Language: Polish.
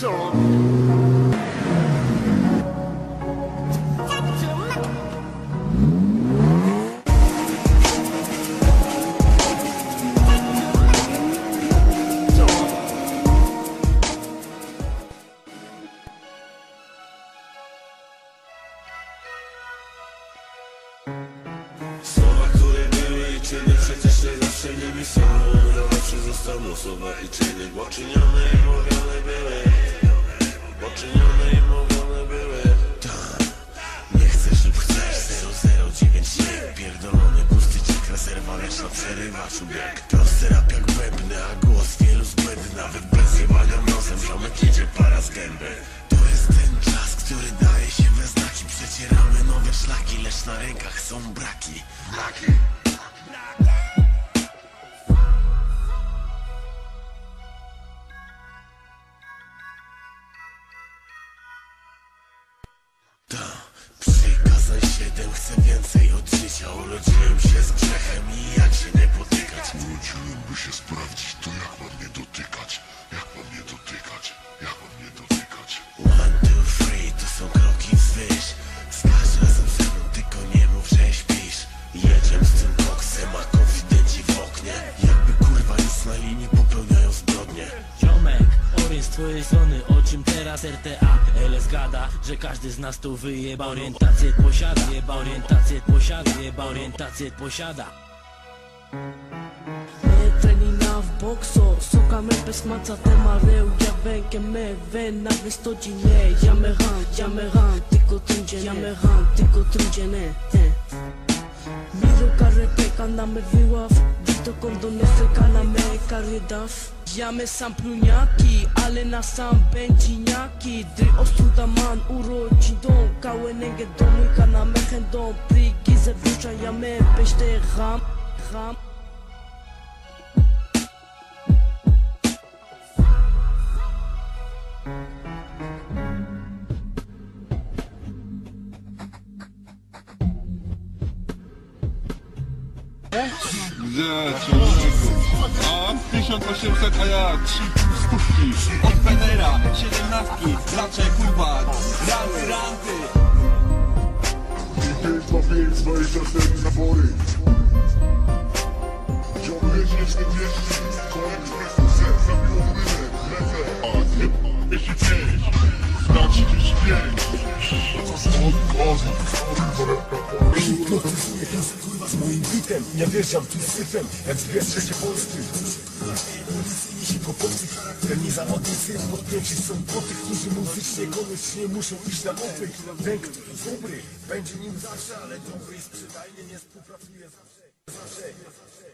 Słowa, które były i czyny przecież nie zawsze nimi są Najlepszy został musowa i czyny. Poczynione i mówione były. Poczynione i mówione były. Tak, nie chcesz. Lub chcesz 0097 Pierdolony pusty cik rezerwa lecz na przerywaczu bieg. Prosty rap jak bębny, a głos wielu zbędny. Nawet bez jebania nosem ziomek idzie para z gęby. To jest ten czas, który daje się we znaki. Przecieramy nowe szlaki, lecz na rękach są braki. Braki. Ta, chcę więcej od życia Urodziłem się z grzechem i jak się nie potykać Urodziłem, by się sprawdzić, to jak mam nie dotykać? Orient z twojej strony, o czym teraz RTA LS gada, że każdy z nas tu wyjeba Orientację posiada, jeba orientację posiada, jeba orientację posiada. Tränina w bokso, sokame bez maca te mareu Ja ven que me ven na wystodzinie Ja me ram, ja me ram, tylko trudzie Ja me ram, tylko trudzie ne eh. Miro karreteka na me wyław Dito kondonesy kana me karydaw Ja Jamy sam pluniaki, ale na sam Dry man urodzin dom Kałe nęgę domyka na mechen dom. Jamy ham, ham Yeah. Gdzie, człowieku? A, 1800, a ja 3 stówki Od Penera, siedemnastki, zawsze kurwa, ranty, ranty 5, 2, 5, 24 nabory Ciągle 40, koniec bez ser, zabiło rynę, lecę A nie, jeśli 5, na 35 Od kozu, kurwa, Z moim bitem, ja wjeżdżam tu syfem Jak dwie trzecie Polscy. Jeśli kłopotny charakter niezawodny syn Podpięci są po tych, którzy muzycznie koniecznie muszą iść na opyk Ten, który dobry, będzie nim zawsze Ale dobry i sprzedajny nie współpracuje Zawsze, zawsze